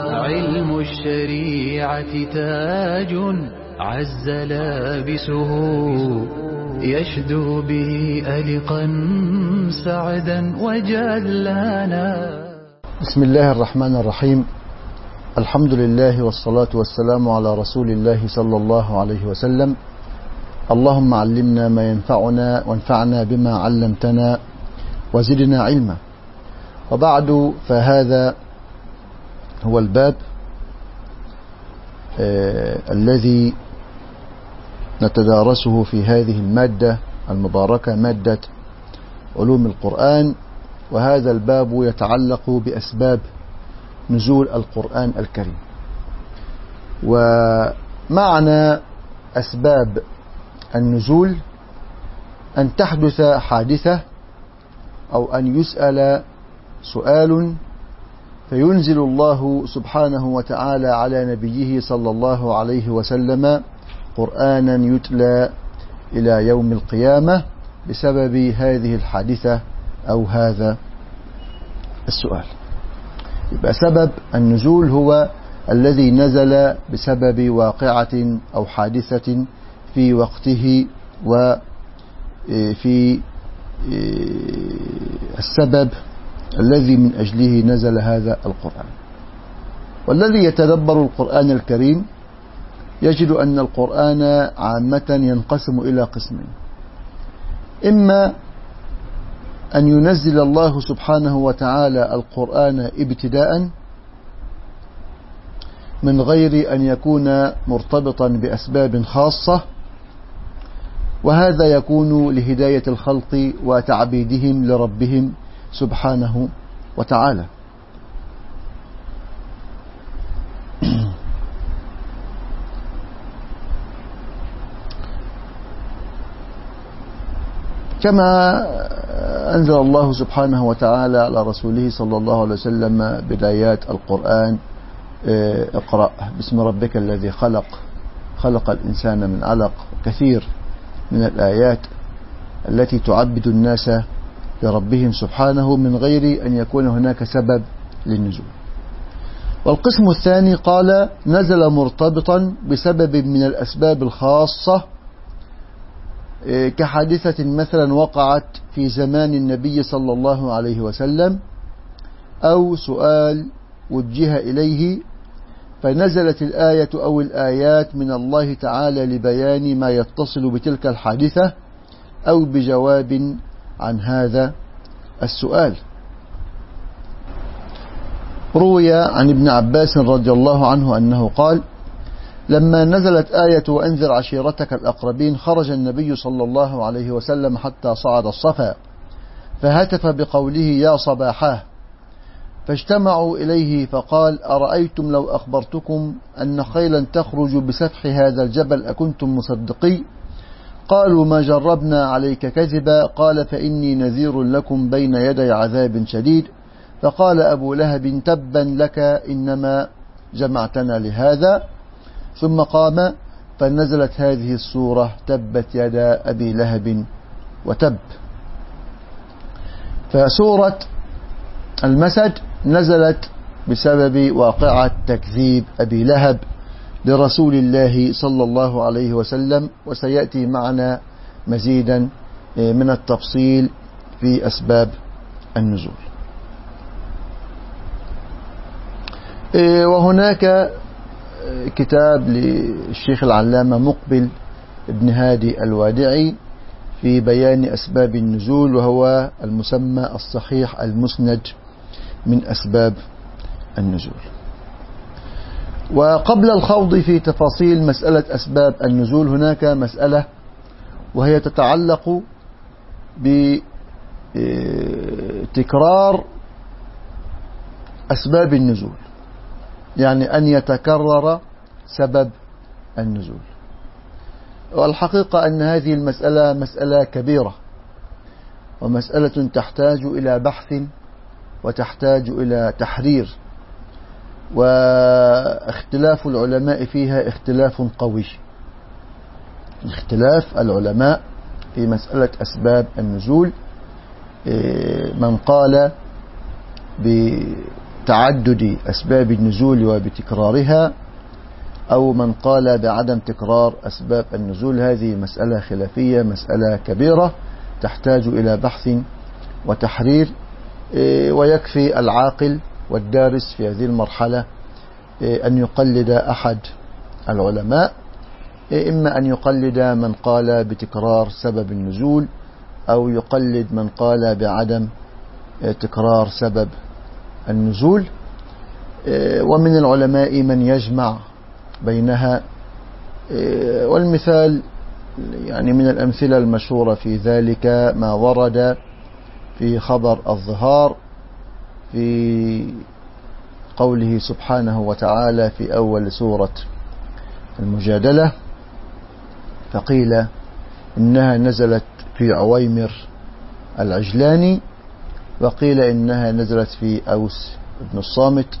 علم الشريعة تاج عز لابسه يشدو به ألقا سعدا وجلانا بسم الله الرحمن الرحيم. الحمد لله والصلاة والسلام على رسول الله صلى الله عليه وسلم. اللهم علمنا ما ينفعنا وانفعنا بما علمتنا وزدنا علما. وبعد فهذا هو الباب آه الذي نتدارسه في هذه المادة المباركة مادة علوم القرآن. وهذا الباب يتعلق بأسباب نزول القرآن الكريم. ومعنى أسباب النزول أن تحدث حادثة أو أن يسأل سؤال فينزل الله سبحانه وتعالى على نبيه صلى الله عليه وسلم قرآنا يتلى إلى يوم القيامة بسبب هذه الحادثة أو هذا السؤال. يبقى سبب النزول هو الذي نزل بسبب واقعة أو حادثة في وقته وفي السبب الذي من أجله نزل هذا القرآن. والذي يتدبر القرآن الكريم يجد أن القرآن عامة ينقسم إلى قسمين. إما أن ينزل الله سبحانه وتعالى القرآن ابتداء من غير أن يكون مرتبطا بأسباب خاصة وهذا يكون لهداية الخلق وتعبيدهم لربهم سبحانه وتعالى. كما أنزل الله سبحانه وتعالى على رسوله صلى الله عليه وسلم بدايات القرآن اقرأ باسم ربك الذي خلق خلق الإنسان من علق كثير من الآيات التي تعبد الناس لربهم سبحانه من غير أن يكون هناك سبب للنزول. والقسم الثاني قال نزل مرتبطا بسبب من الأسباب الخاصة كحادثة مثلا وقعت في زمان النبي صلى الله عليه وسلم أو سؤال وجه إليه فنزلت الآية أو الآيات من الله تعالى لبيان ما يتصل بتلك الحادثة أو بجواب عن هذا السؤال. روي عن ابن عباس رضي الله عنه أنه قال لما نزلت آية وأنذر عشيرتك الأقربين خرج النبي صلى الله عليه وسلم حتى صعد الصفا فهتف بقوله يا صباحاه فاجتمعوا إليه فقال أرأيتم لو أخبرتكم أن خيلا تخرج بسفح هذا الجبل أكنتم مصدقي؟ قالوا ما جربنا عليك كذبا قال فإني نذير لكم بين يدي عذاب شديد. فقال أبو لهب تبا لك إنما جمعتنا لهذا. ثم قام فنزلت هذه السورة تبت يدا أبي لهب وتب. فسورة المسد نزلت بسبب واقعة تكذيب أبي لهب. لرسول الله صلى الله عليه وسلم وسيأتي معنا مزيدا من التفصيل في أسباب النزول. وهناك كتاب للشيخ العلامة مقبل ابن هادي الوادعي في بيان أسباب النزول وهو المسمى الصحيح المسند من أسباب النزول. وقبل الخوض في تفاصيل مسألة أسباب النزول هناك مسألة وهي تتعلق بتكرار أسباب النزول يعني أن يتكرر سبب النزول. والحقيقة أن هذه المسألة مسألة كبيرة ومسألة تحتاج إلى بحث وتحتاج إلى تحرير. واختلاف العلماء فيها اختلاف قوي. اختلاف العلماء في مسألة أسباب النزول من قال بتعدد أسباب النزول وبتكرارها أو من قال بعدم تكرار أسباب النزول. هذه مسألة خلافية مسألة كبيرة تحتاج إلى بحث وتحرير إيه، ويكفي العاقل والدارس في هذه المرحلة إيه، أن يقلد أحد العلماء إيه، إما أن يقلد من قال بتكرار سبب النزول أو يقلد من قال بعدم تكرار سبب النزول. ومن العلماء من يجمع بينها والمثال يعني من الأمثلة المشهورة في ذلك ما ورد في خبر الظهار في قوله سبحانه وتعالى في أول سورة المجادلة فقيل إنها نزلت في عويمر العجلاني وقيل إنها نزلت في أوس بن الصامت.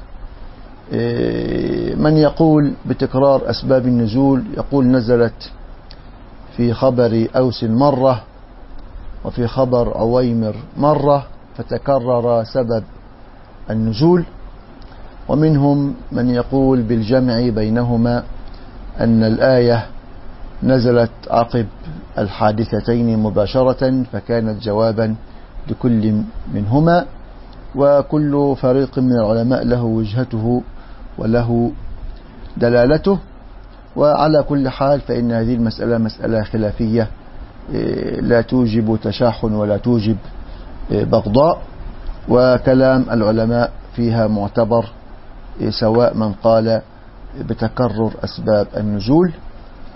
إيه، من يقول بتكرار أسباب النزول؟ يقول نزلت في خبر أوس مرة وفي خبر عويمر مرة فتكرر سبب النزول ومنهم من يقول بالجمع بينهما أن الآية نزلت عقب الحادثتين مباشرة فكانت جوابا لكل منهما وكل فريق من العلماء له وجهته وله دلالته وعلى كل حال فإن هذه المسألة مسألة خلافية إيه، لا توجب تشاحن ولا توجب إيه، بغضاء. وكلام العلماء فيها معتبر سواء من قال بتكرر أسباب النزول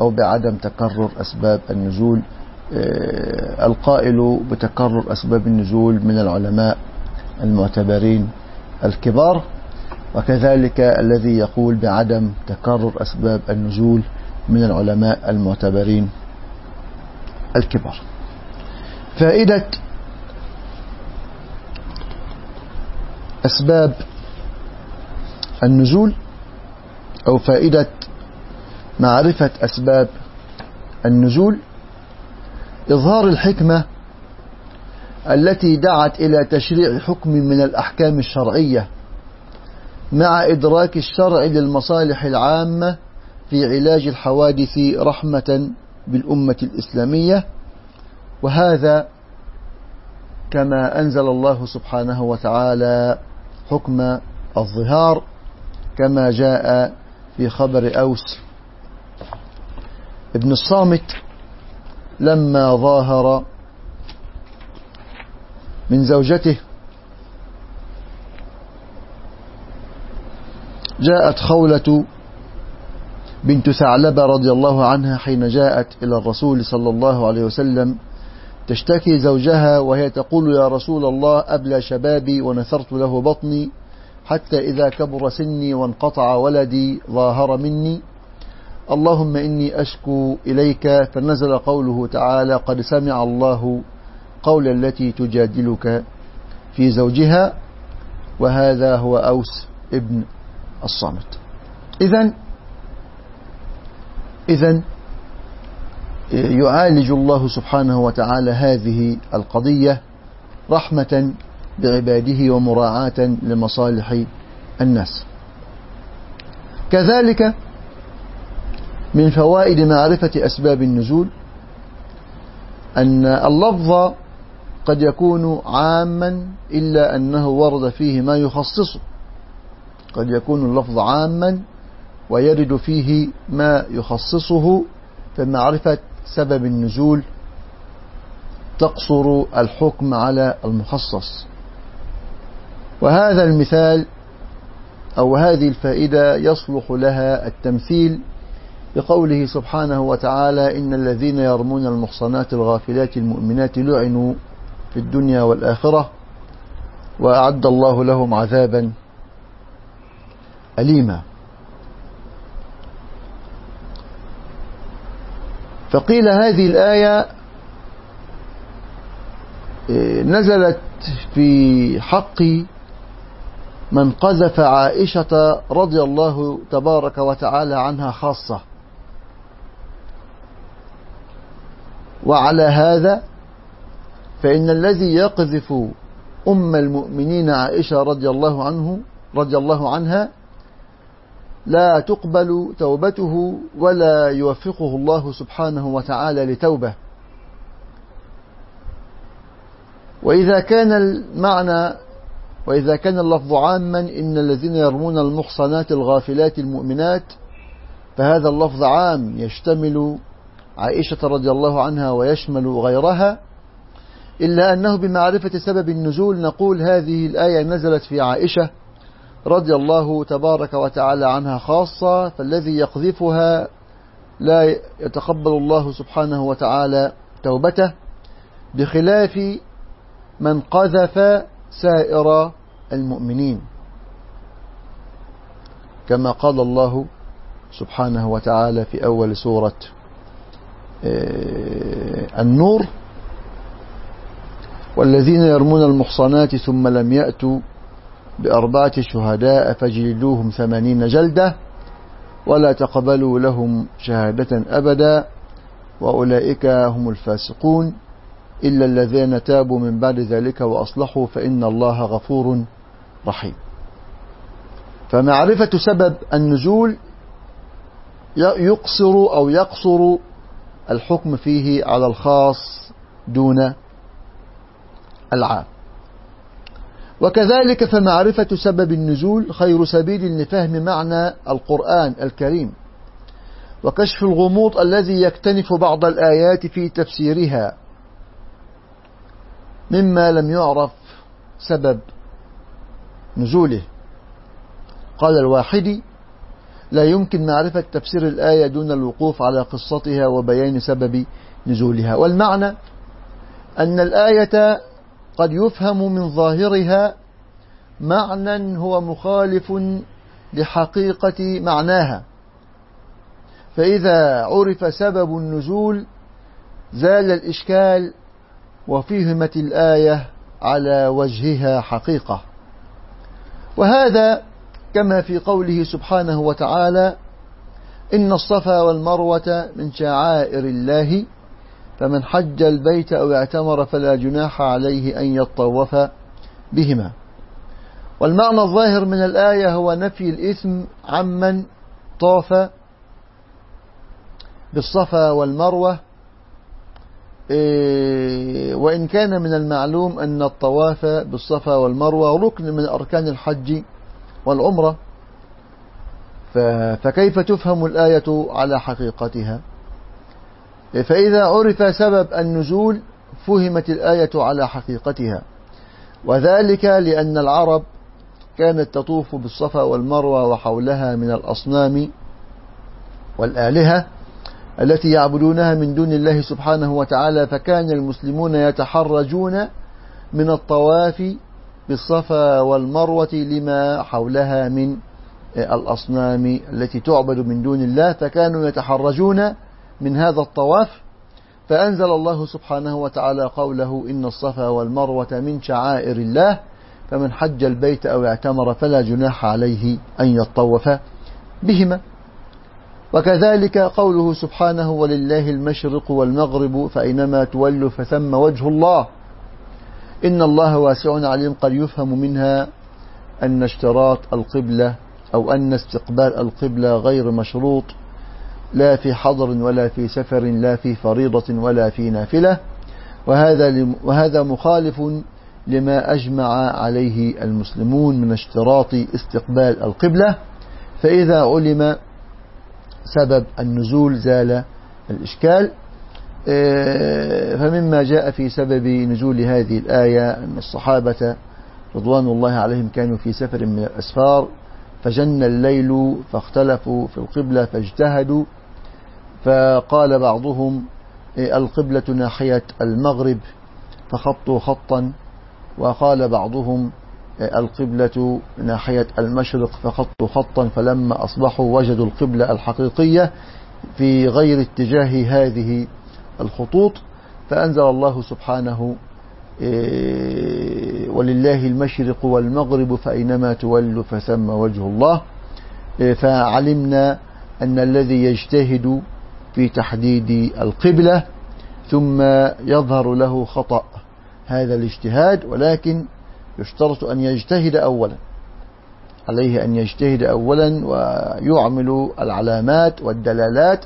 أو بعدم تكرر أسباب النزول. القائل بتكرر أسباب النزول من العلماء المعتبرين الكبار وكذلك الذي يقول بعدم تكرر أسباب النزول من العلماء المعتبرين الكبار. فائدة أسباب النزول أو فائدة معرفة أسباب النزول. إظهار الحكمة التي دعت إلى تشريع حكم من الأحكام الشرعية مع إدراك الشرع للمصالح العامة في علاج الحوادث رحمة بالأمة الإسلامية. وهذا كما أنزل الله سبحانه وتعالى حكم الظهار كما جاء في خبر أوس. ابن الصامت لما ظاهر من زوجته جاءت خولة بنت ثعلبة رضي الله عنها حين جاءت إلى الرسول صلى الله عليه وسلم تشتكي زوجها وهي تقول يا رسول الله أبلى شبابي ونثرت له بطني حتى إذا كبر سني وانقطع ولدي ظاهر مني. اللهم إني أشكو إليك فنزل قوله تعالى قد سمع الله قول التي تجادلك في زوجها وهذا هو أوس ابن الصامت. إذا إذا يعالج الله سبحانه وتعالى هذه القضية رحمة بعباده ومراعاة لمصالح الناس. كذلك من فوائد معرفة أسباب النزول أن اللفظ قد يكون عاما إلا أنه ورد فيه ما يخصصه. قد يكون اللفظ عاما ويرد فيه ما يخصصه فمعرفة سبب النزول تقصر الحكم على المخصص. وهذا المثال أو هذه الفائدة يصلح لها التمثيل بقوله سبحانه وتعالى إن الذين يرمون المحصنات الغافلات المؤمنات لعنوا في الدنيا والآخرة وأعد الله لهم عذابا أليما. فقيل هذه الآية إيه، نزلت في حق من قذف عائشة رضي الله تبارك وتعالى عنها خاصة. وعلى هذا فإن الذي يقذف أم المؤمنين عائشة رضي الله عنه رضي الله عنها لا تقبل توبته ولا يوفقه الله سبحانه وتعالى لتوبة. وإذا كان المعنى وإذا كان اللفظ عاما إن الذين يرمون المحصنات الغافلات المؤمنات فهذا اللفظ عام يشتمل عائشة رضي الله عنها ويشمل غيرها إلا أنه بمعرفة سبب النزول نقول هذه الآية نزلت في عائشة رضي الله تبارك وتعالى عنها خاصة فالذي يقذفها لا يتقبل الله سبحانه وتعالى توبته بخلاف من قذف سائر المؤمنين. كما قال الله سبحانه وتعالى في أول سورة آه، النور والذين يرمون المحصنات ثم لم يأتوا بأربعة شهداء فجلدوهم ثمانين جلدة ولا تقبلوا لهم شهادة أبدا وأولئك هم الفاسقون إلا الذين تابوا من بعد ذلك وأصلحوا فإن الله غفور رحيم. فمعرفة سبب النزول يقصر أو يقصر الحكم فيه على الخاص دون العام. وكذلك فمعرفة سبب النزول خير سبيل لفهم معنى القرآن الكريم. وكشف الغموض الذي يكتنف بعض الآيات في تفسيرها. مما لم يعرف سبب نزوله. قال الواحدي لا يمكن معرفة تفسير الآية دون الوقوف على قصتها وبيان سبب نزولها. والمعنى أن الآية قد يفهم من ظاهرها معنى هو مخالف لحقيقة معناها. فإذا عرف سبب النزول زال الإشكال وفهمت الآية على وجهها حقيقة. وهذا كما في قوله سبحانه وتعالى إن الصفا والمروة من شعائر الله فمن حج البيت أو اعتمر فلا جناح عليه أن يطوف بهما. والمعنى الظاهر من الآية هو نفي الإثم عمن طاف بالصفا والمروة. إيه، وإن كان من المعلوم أن الطواف بالصفا والمروة ركن من أركان الحج والعمرة. فكيف تفهم الآية على حقيقتها؟ فإذا عرف سبب النزول فهمت الآية على حقيقتها. وذلك لأن العرب كانت تطوف بالصفا والمروة وحولها من الأصنام والآلهة التي يعبدونها من دون الله سبحانه وتعالى فكان المسلمون يتحرجون من الطواف بالصفا والمروة لما حولها من الأصنام التي تعبد من دون الله فكانوا يتحرجون من هذا الطواف فأنزل الله سبحانه وتعالى قوله إن الصفا والمروة من شعائر الله فمن حج البيت أو اعتمر فلا جناح عليه أن يطوف بهما وكذلك قوله سبحانه ولله المشرق والمغرب فأينما تولوا فثم وجه الله إن الله واسع عليم قد يفهم منها أن اشتراط القبلة أو أن استقبال القبلة غير مشروط. لا في حضر ولا في سفر لا في فريضة ولا في نافلة. وهذا وهذا مخالف لما أجمع عليه المسلمون من اشتراط استقبال القبلة. فإذا علم سبب النزول زال الإشكال. آه، فمما جاء في سبب نزول هذه الآية أن الصحابة رضوان الله عليهم كانوا في سفر من الأسفار فجن الليل فاختلفوا في القبلة فاجتهدوا. فقال بعضهم آه، القبلة ناحية المغرب فخطوا خطا وقال بعضهم آه، القبلة ناحية المشرق فخطوا خطا فلما أصبحوا وجدوا القبلة الحقيقية في غير اتجاه هذه الخطوط فأنزل الله سبحانه آه، ولله المشرق والمغرب فأينما تولوا فثم وجه الله فعلمنا أن الذي يجتهد في تحديد القبلة ثم يظهر له خطأ هذا الاجتهاد ولكن يشترط أن يجتهد أولا. عليه أن يجتهد أولا ويعمل العلامات والدلالات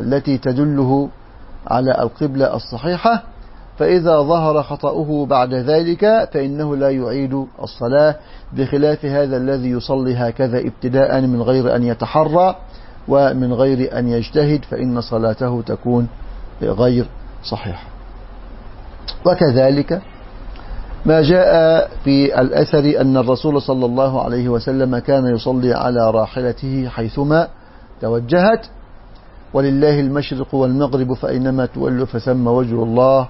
التي تدله على القبلة الصحيحة. فإذا ظهر خطأه بعد ذلك فإنه لا يعيد الصلاة بخلاف هذا الذي يصلي هكذا ابتداء من غير أن يتحرى. ومن غير أن يجتهد فإن صلاته تكون غير صحيحة وكذلك ما جاء في الأثر أن الرسول صلى الله عليه وسلم كان يصلي على راحلته حيثما توجهت. ولله المشرق والمغرب فأينما تولوا فثم وجه الله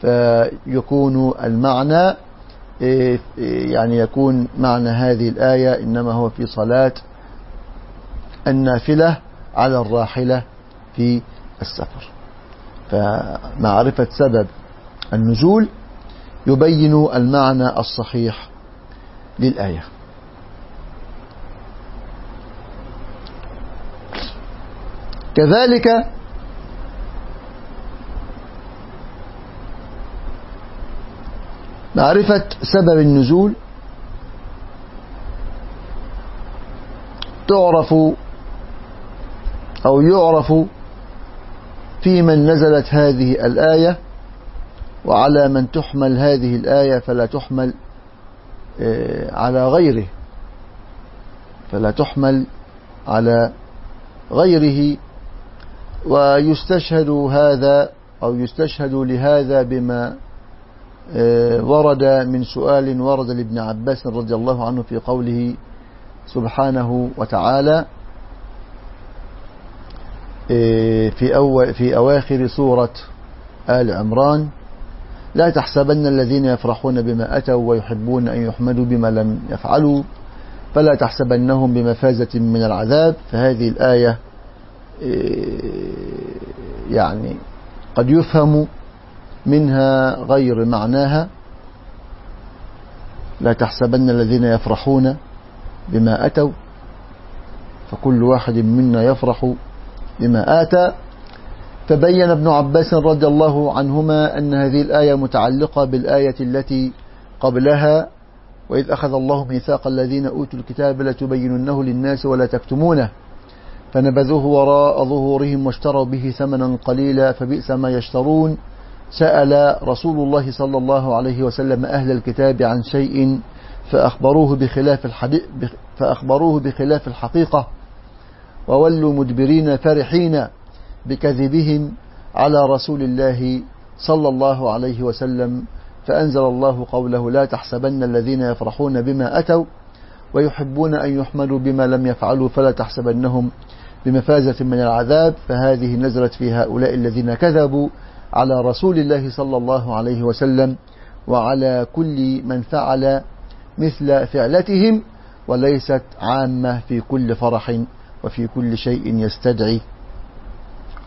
فيكون المعنى إيه، يعني يكون معنى هذه الآية إنما هو في صلاة النافلة على الراحلة في السفر. فمعرفة سبب النزول يبين المعنى الصحيح للآية. كذلك معرفة سبب النزول تعرف أو يعرف في من نزلت هذه الآية وعلى من تحمل هذه الآية فلا تحمل آه، على غيره. فلا تحمل على غيره. ويستشهد هذا أو يستشهد لهذا بما آه، ورد من سؤال ورد لابن عباس رضي الله عنه في قوله سبحانه وتعالى في, أو في أواخر سورة آل عمران لا تحسبن الذين يفرحون بما أتوا ويحبون أن يحمدوا بما لم يفعلوا فلا تحسبنهم بمفازة من العذاب. فهذه الآية آه، يعني قد يفهم منها غير معناها. لا تحسبن الذين يفرحون بما أتوا فكل واحد منا يفرح بما آتى فبين ابن عباس رضي الله عنهما أن هذه الآية متعلقة بالآية التي قبلها وإذ أخذ الله ميثاق الذين أوتوا الكتاب لتبيننه للناس ولا تكتمونه فنبذوه وراء ظهورهم واشتروا به ثمنا قليلا فبئس ما يشترون. سأل رسول الله صلى الله عليه وسلم أهل الكتاب عن شيء فأخبروه بخلاف, الحديث فأخبروه بخلاف الحقيقة. وولوا مدبرين فرحين بكذبهم على رسول الله صلى الله عليه وسلم فأنزل الله قوله لا تحسبن الذين يفرحون بما أتوا ويحبون أن يحملوا بما لم يفعلوا فلا تحسبنهم بمفازة من العذاب. فهذه نزلت في هؤلاء الذين كذبوا على رسول الله صلى الله عليه وسلم وعلى كل من فعل مثل فعلتهم وليست عامة في كل فرح. وفي كل شيء يستدعي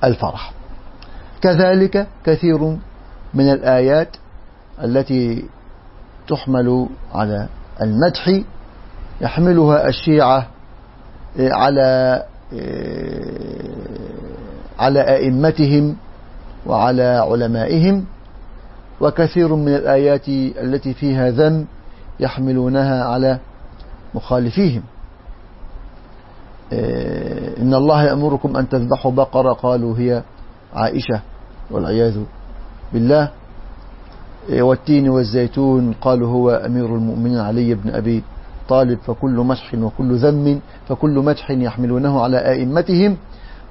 الفرح. كذلك كثير من الآيات التي تحمل على المدح يحملها الشيعة على على أئمتهم وعلى علمائهم. وكثير من الآيات التي فيها ذم يحملونها على مخالفيهم. إن الله يأمركم أن تذبحوا بقرة قالوا هي عائشة والعياذ بالله. إيه، والتين والزيتون قالوا هو أمير المؤمنين علي بن أبي طالب فكل مدح وكل ذم فكل مدح يحملونه على آئمتهم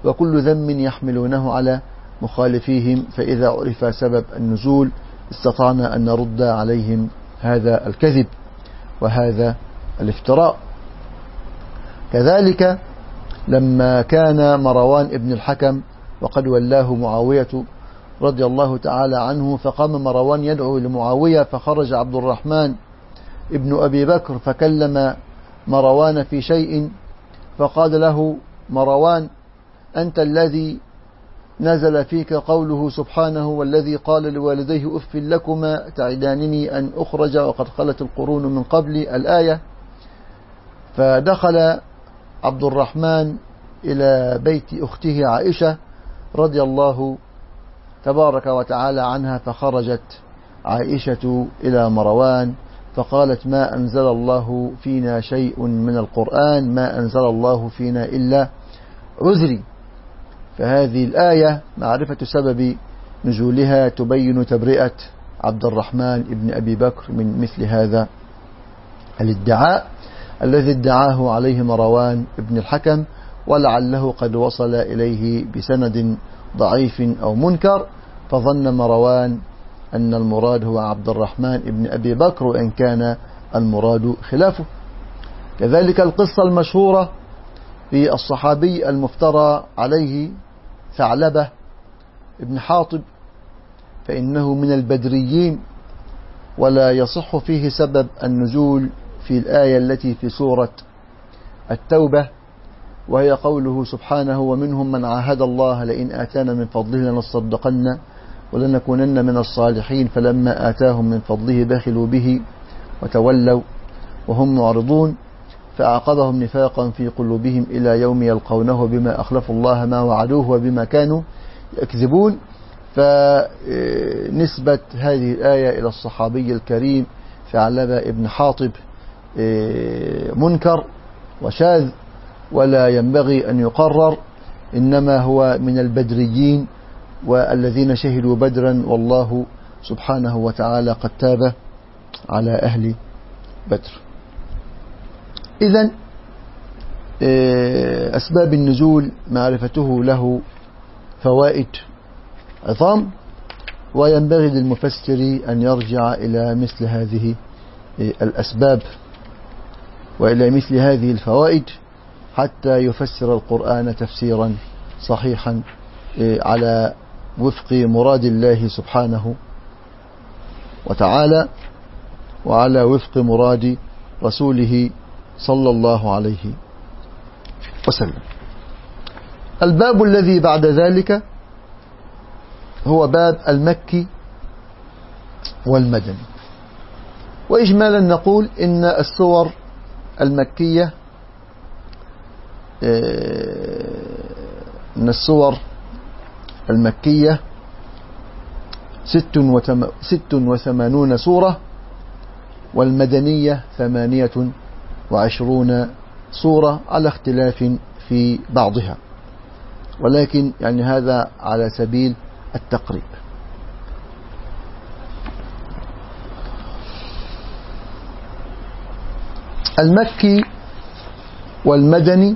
وكل ذم يحملونه على مخالفيهم. فإذا عرف سبب النزول استطعنا أن نرد عليهم هذا الكذب وهذا الافتراء. كذلك لما كان مروان ابن الحكم وقد ولاه معاوية رضي الله تعالى عنه فقام مروان يدعو لمعاوية فخرج عبد الرحمن ابن أبي بكر فكلم مروان في شيء فقال له مروان أنت الذي نزل فيك قوله سبحانه والذي قال لوالديه أف لكما تعدانني أن أخرج وقد خلت القرون من قبلي الآية فدخل عبد الرحمن إلى بيت أخته عائشة رضي الله تبارك وتعالى عنها فخرجت عائشة إلى مروان فقالت ما أنزل الله فينا شيء من القرآن ما أنزل الله فينا إلا عذري. فهذه الآية معرفة سبب نزولها تبين تبرئة عبد الرحمن بن أبي بكر من مثل هذا الادعاء. الذي ادعاه عليه مروان بن الحكم ولعله قد وصل إليه بسند ضعيف أو منكر فظن مروان أن المراد هو عبد الرحمن بن أبي بكر وإن كان المراد خلافه. كذلك القصة المشهورة في الصحابي المفترى عليه ثعلبة ابن حاطب فإنه من البدريين ولا يصح فيه سبب النزول في الآية التي في سورة التوبة وهي قوله سبحانه ومنهم من عاهد الله لئن آتانا من فضله لنصدقن ولنكونن من الصالحين فلما آتاهم من فضله بخلوا به وتولوا وهم معرضون فأعقبهم نفاقا في قلوبهم إلى يوم يلقونه بما أخلفوا الله ما وعدوه وبما كانوا يكذبون. فنسبة هذه الآية إلى الصحابي الكريم ثعلبة ابن حاطب منكر وشاذ ولا ينبغي أن يقرر إنما هو من البدريين والذين شهدوا بدرا والله سبحانه وتعالى قد تاب على أهل بدر. إذا آه، أسباب النزول معرفته له فوائد عظام وينبغي للمفسر أن يرجع إلى مثل هذه آه، الأسباب. وإلى مثل هذه الفوائد حتى يفسر القرآن تفسيرا صحيحا آه، على وفق مراد الله سبحانه وتعالى وعلى وفق مراد رسوله صلى الله عليه وسلم. الباب الذي بعد ذلك هو باب المكي والمدني. وإجمالا نقول إن السور المكية آه، إن السور المكية ست وثمانون سورة والمدنية ثمانية وعشرون سورة على اختلاف في بعضها. ولكن يعني هذا على سبيل التقريب. المكي والمدني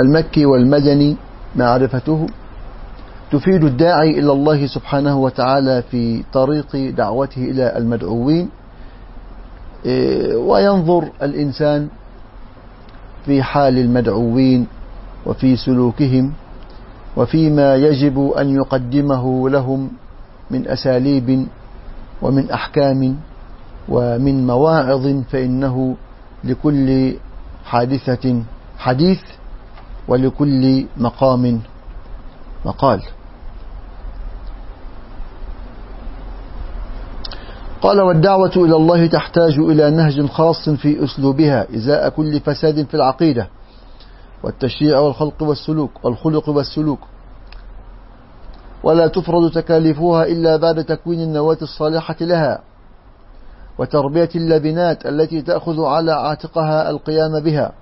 المكي والمدني معرفته تفيد الداعي إلى الله سبحانه وتعالى في طريق دعوته إلى المدعوين إيه، وينظر الإنسان في حال المدعوين وفي سلوكهم وفيما يجب أن يقدمه لهم من أساليب ومن أحكام ومن مواعظ فإنه لكل حادثة حديث ولكل مقام مقال. قال والدعوة إلى الله تحتاج إلى نهج خاص في أسلوبها إزاء كل فساد في العقيدة والتشريع والخلق والسلوك والخلق والسلوك. ولا تفرض تكاليفها إلا بعد تكوين النواة الصالحة لها. وتربية اللبنات التي تأخذ على عاتقها القيام بها.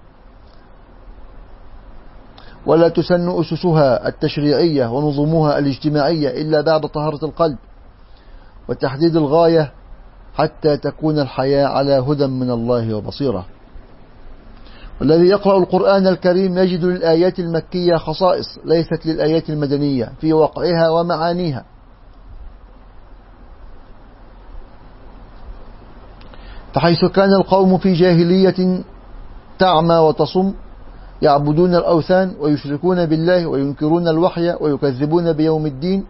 ولا تسن أسسها التشريعية ونظمها الاجتماعية إلا بعد طهارة القلب وتحديد الغاية حتى تكون الحياة على هدى من الله وبصيرة. والذي يقرأ القرآن الكريم يجد للآيات المكية خصائص ليست للآيات المدنية في وقعها ومعانيها. فحيث كان القوم في جاهلية تعمى وتصم يعبدون الأوثان ويشركون بالله وينكرون الوحي ويكذبون بيوم الدين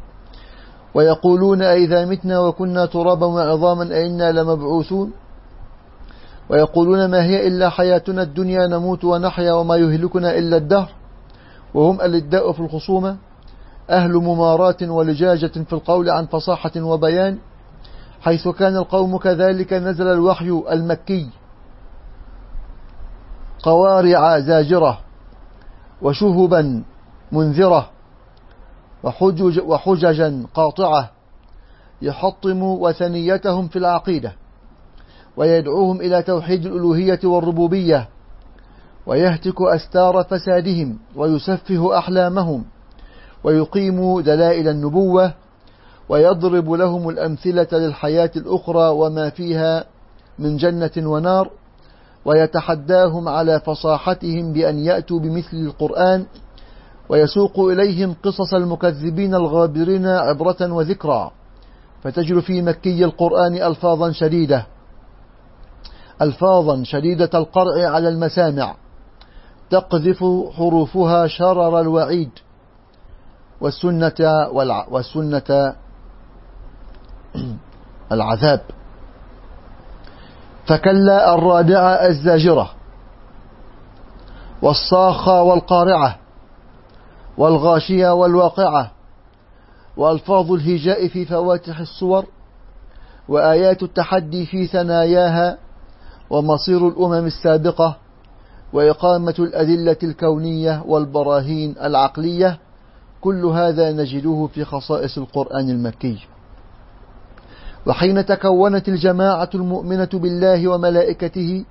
ويقولون أئذا متنا وكنا ترابا وعظاما أئنا لمبعوثون ويقولون ما هي إلا حياتنا الدنيا نموت ونحيا وما يهلكنا إلا الدهر وهم الإداء في الخصومة أهل ممارات ولجاجة في القول عن فصاحة وبيان حيث كان القوم كذلك نزل الوحي المكي قوارع زاجرة وشهبا منذرة وحجج وحججا قاطعة يحطم وثنيتهم في العقيدة ويدعوهم إلى توحيد الألوهية والربوبية ويهتك أستار فسادهم ويسفه أحلامهم ويقيم دلائل النبوة ويضرب لهم الأمثلة للحياة الأخرى وما فيها من جنة ونار ويتحداهم على فصاحتهم بأن يأتوا بمثل القرآن ويسوق إليهم قصص المكذبين الغابرين عبرة وذكرى. فتجر في مكي القرآن ألفاظا شديدة ألفاظا شديدة القرع على المسامع تقذف حروفها شرر الوعيد. والسنة, والع والسنة العذاب. فكلا الرادعة الزاجرة والصاخة والقارعة والغاشية والواقعة وألفاظ الهجاء في فواتح الصور وآيات التحدي في ثناياها ومصير الأمم السابقة وإقامة الأدلة الكونية والبراهين العقلية كل هذا نجده في خصائص القرآن المكي. وحين تكونت الجماعة المؤمنة بالله وملائكته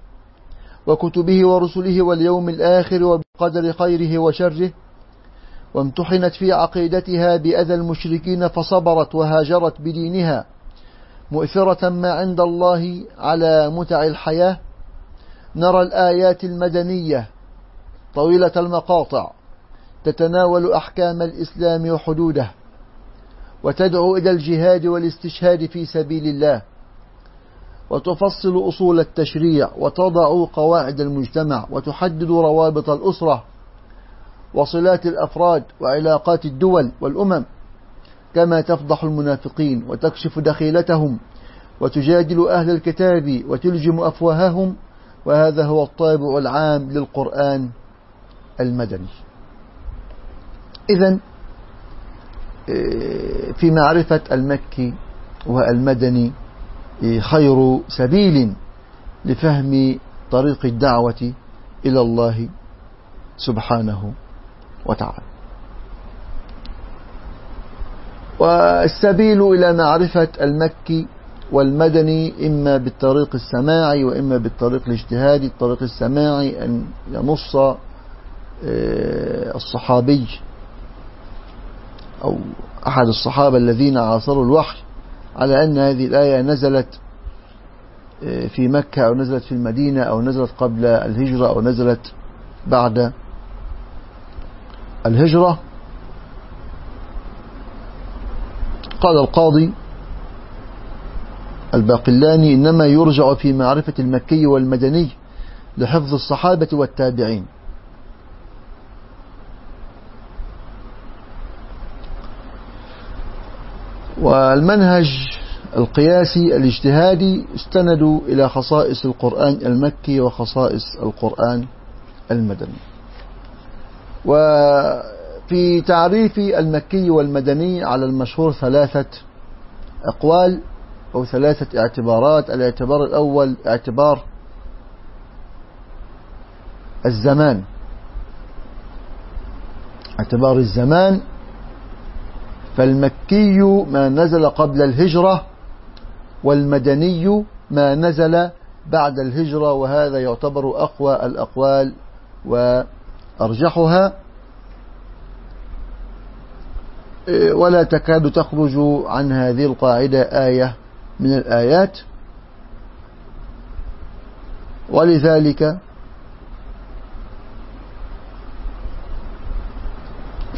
وكتبه ورسله واليوم الآخر وبقدر خيره وشره وامتحنت في عقيدتها بأذى المشركين فصبرت وهاجرت بدينها مؤثرة ما عند الله على متع الحياة. نرى الآيات المدنية طويلة المقاطع تتناول أحكام الإسلام وحدوده. وتدعو إلى الجهاد والاستشهاد في سبيل الله وتفصل أصول التشريع وتضع قواعد المجتمع وتحدد روابط الأسرة وصلات الأفراد وعلاقات الدول والأمم كما تفضح المنافقين وتكشف دخيلتهم وتجادل أهل الكتاب وتلجم أفواههم وهذا هو الطابع العام للقرآن المدني. إذا في معرفة المكي والمدني آه، خير سبيل لفهم طريق الدعوة إلى الله سبحانه وتعالى. والسبيل إلى معرفة المكي والمدني إما بالطريق السماعي وإما بالطريق الاجتهادي الطريق السماعي أن ينص آه، الصحابي أو أحد الصحابة الذين عاصروا الوحي على أن هذه الآية نزلت آه، في مكة أو نزلت في المدينة أو نزلت قبل الهجرة أو نزلت بعد الهجرة. قال القاضي الباقلاني إنما يرجع في معرفة المكي والمدني لحفظ الصحابة والتابعين. والمنهج القياسي الاجتهادي استندوا إلى خصائص القرآن المكي وخصائص القرآن المدني. وفي تعريف المكي والمدني على المشهور ثلاثة أقوال أو ثلاثة اعتبارات. الاعتبار الأول اعتبار الزمان. اعتبار الزمان فالمكي ما نزل قبل الهجرة والمدني ما نزل بعد الهجرة وهذا يعتبر أقوى الأقوال وأرجحها. ولا تكاد تخرج عن هذه القاعدة آية من الآيات. ولذلك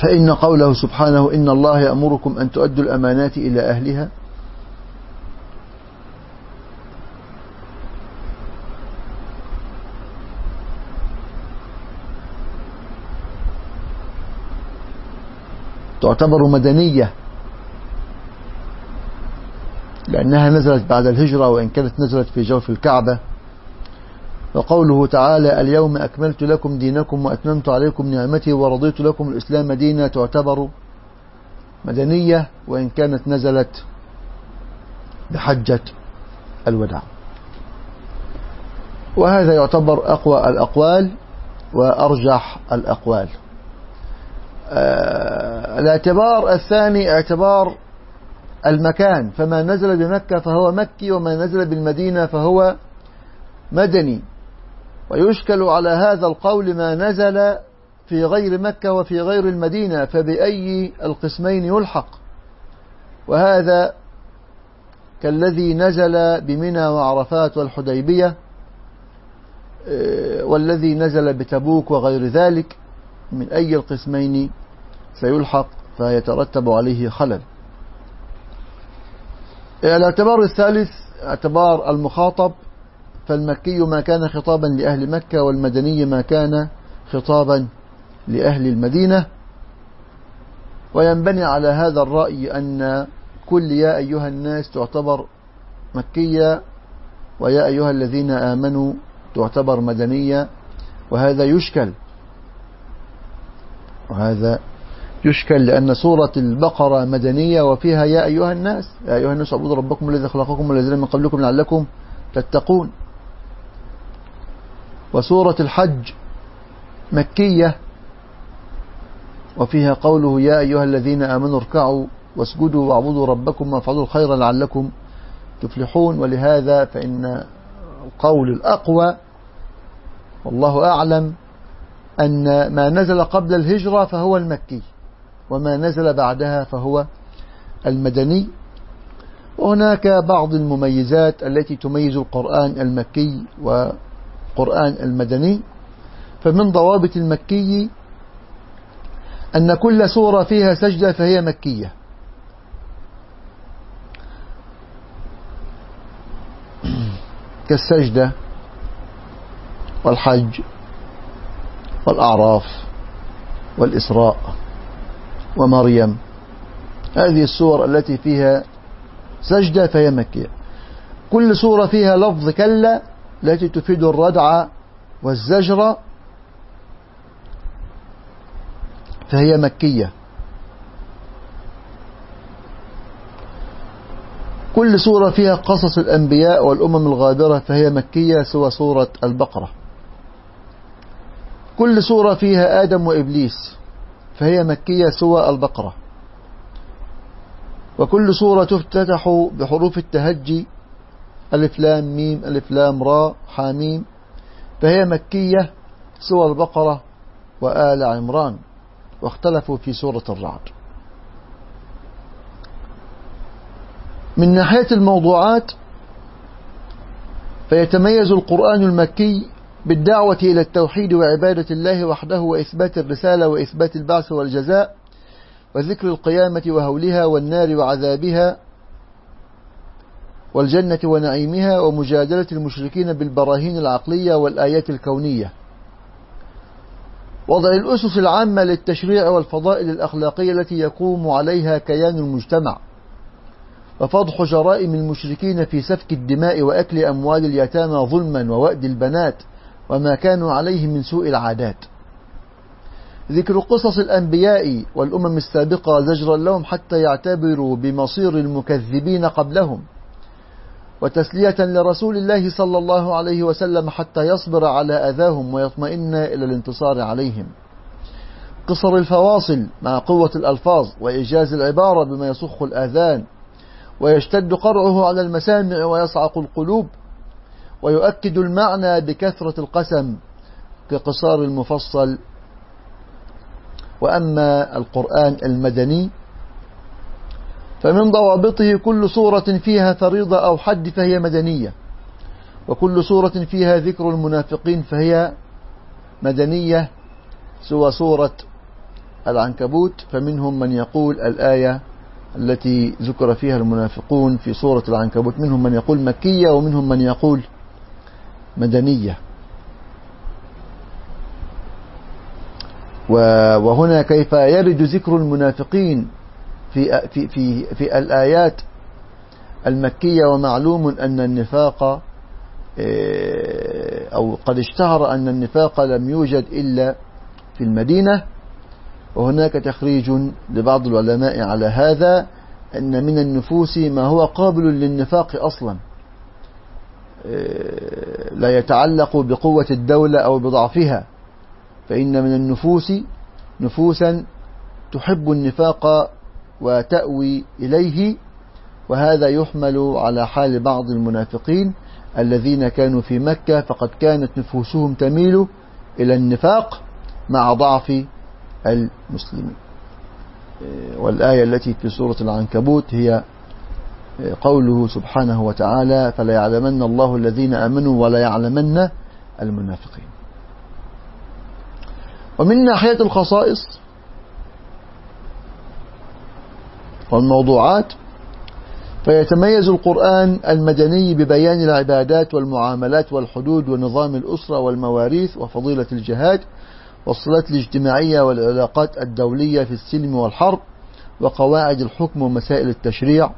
فإن قوله سبحانه إن الله يأمركم أن تؤدوا الأمانات إلى أهلها. تعتبر مدنية لأنها نزلت بعد الهجرة وإن كانت نزلت في جوف الكعبة. وقوله تعالى اليوم أكملت لكم دينكم وأتممت عليكم نعمتي ورضيت لكم الإسلام دينا تعتبر مدنية وإن كانت نزلت بحجة الوداع. وهذا يعتبر أقوى الأقوال وأرجح الأقوال. آه، الاعتبار الثاني اعتبار المكان فما نزل بمكة فهو مكي وما نزل بالمدينة فهو مدني. ويشكل على هذا القول ما نزل في غير مكة وفي غير المدينة فبأي القسمين يلحق؟ وهذا كالذي نزل بمنى وعرفات والحديبية آه، والذي نزل بتبوك وغير ذلك من أي القسمين سيلحق؟ فيترتب عليه خلل. الأعتبار الثالث اعتبار المخاطب فالمكي ما كان خطابا لأهل مكة والمدني ما كان خطابا لأهل المدينة. وينبني على هذا الرأي أن كل يا أيها الناس تعتبر مكية ويا أيها الذين آمنوا تعتبر مدنية وهذا يشكل. وهذا يشكل لأن سورة البقرة مدنية وفيها يا أيها الناس. يا أيها الناس اعبدوا ربكم الذي خلقكم والذين من قبلكم لعلكم تتقون. وسورة الحج مكية وفيها قوله يا أيها الذين آمنوا اركعوا واسجدوا واعبدوا ربكم وافعلوا الخير لعلكم تفلحون. ولهذا فإن القول الأقوى والله أعلم أن ما نزل قبل الهجرة فهو المكي وما نزل بعدها فهو المدني. وهناك بعض المميزات التي تميز القرآن المكي وقرآن المدني فمن ضوابط المكي أن كل سورة فيها سجدة فهي مكية. كالسجدة والحج والأعراف والإسراء ومريم. هذه السور التي فيها سجدة فهي مكية. كل سورة فيها لفظ كلا التي تفيد الردع والزجر فهي مكية. كل سورة فيها قصص الأنبياء والأمم الغابرة فهي مكية سوى سورة البقرة. كل سورة فيها آدم وإبليس فهي مكية سوى البقرة. وكل سورة تفتتح بحروف التهجي ألف لام ميم ألف لام را حاميم. فهي مكية سوى البقرة وآل عمران واختلفوا في سورة الرعد. من ناحية الموضوعات فيتميز القرآن المكي بالدعوة إلى التوحيد وعبادة الله وحده وإثبات الرسالة وإثبات البعث والجزاء وذكر القيامة وهولها والنار وعذابها والجنة ونعيمها ومجادلة المشركين بالبراهين العقلية والآيات الكونية. وضع الأسس العامة للتشريع والفضائل الأخلاقية التي يقوم عليها كيان المجتمع. وفضح جرائم المشركين في سفك الدماء وأكل أموال اليتامى ظلما ووأد البنات وما كانوا عليه من سوء العادات. ذكر قصص الأنبياء والأمم السابقة زجرا لهم حتى يعتبروا بمصير المكذبين قبلهم. وتسلية لرسول الله صلى الله عليه وسلم حتى يصبر على أذاهم ويطمئن إلى الانتصار عليهم. قصر الفواصل مع قوة الألفاظ وإيجاز العبارة بما يصخ الآذان ويشتد قرعه على المسامع ويصعق القلوب ويؤكد المعنى بكثرة القسم كقصار المفصل. وأما القرآن المدني فمن ضوابطه كل سورة فيها فريضة أو حد فهي مدنية وكل سورة فيها ذكر المنافقين فهي مدنية سوى سورة العنكبوت. فمنهم من يقول الآية التي ذكر فيها المنافقون في سورة العنكبوت منهم من يقول مكية ومنهم من يقول مدنية. وهنا كيف يرد ذكر المنافقين في في في في الآيات المكية ومعلوم أن النفاق آه، أو قد اشتهر أن النفاق لم يوجد إلا في المدينة. وهناك تخريج لبعض العلماء على هذا أن من النفوس ما هو قابل للنفاق أصلا. آه، لا يتعلق بقوة الدولة أو بضعفها. فإن من النفوس نفوسا تحب النفاق وتأوي إليه وهذا يحمل على حال بعض المنافقين الذين كانوا في مكة فقد كانت نفوسهم تميل إلى النفاق مع ضعف المسلمين. والآية التي في سورة العنكبوت هي قوله سبحانه وتعالى فلا يعلمن الله الذين آمنوا ولا يعلمن المنافقين. ومن ناحية الخصائص والموضوعات فيتميز القرآن المدني ببيان العبادات والمعاملات والحدود ونظام الأسرة والمواريث وفضيلة الجهاد والصلات الاجتماعية والعلاقات الدولية في السلم والحرب وقواعد الحكم ومسائل التشريع.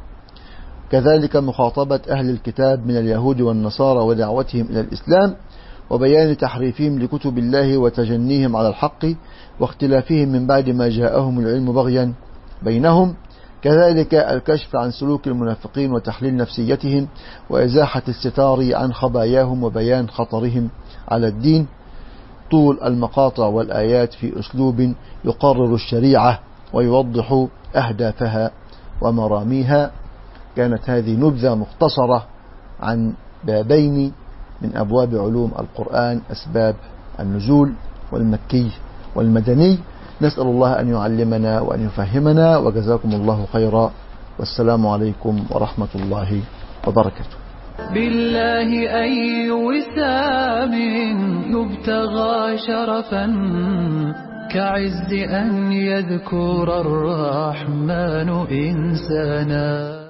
كذلك مخاطبة أهل الكتاب من اليهود والنصارى ودعوتهم إلى الإسلام وبيان تحريفهم لكتب الله وتجنيهم على الحق واختلافهم من بعد ما جاءهم العلم بغيا بينهم. كذلك الكشف عن سلوك المنافقين وتحليل نفسيتهم وإزاحة الستار عن خباياهم وبيان خطرهم على الدين طول المقاطع والآيات في أسلوب يقرر الشريعة ويوضح أهدافها ومراميها. كانت هذه نبذة مختصرة عن بابين من أبواب علوم القرآن أسباب النزول والمكي والمدني. نسأل الله أن يعلمنا وأن يفهمنا وجزاكم الله خيرا. والسلام عليكم ورحمة الله وبركاته. بالله أي وسام يبتغى شرفا كعز أن يذكر الرحمن إنسانا.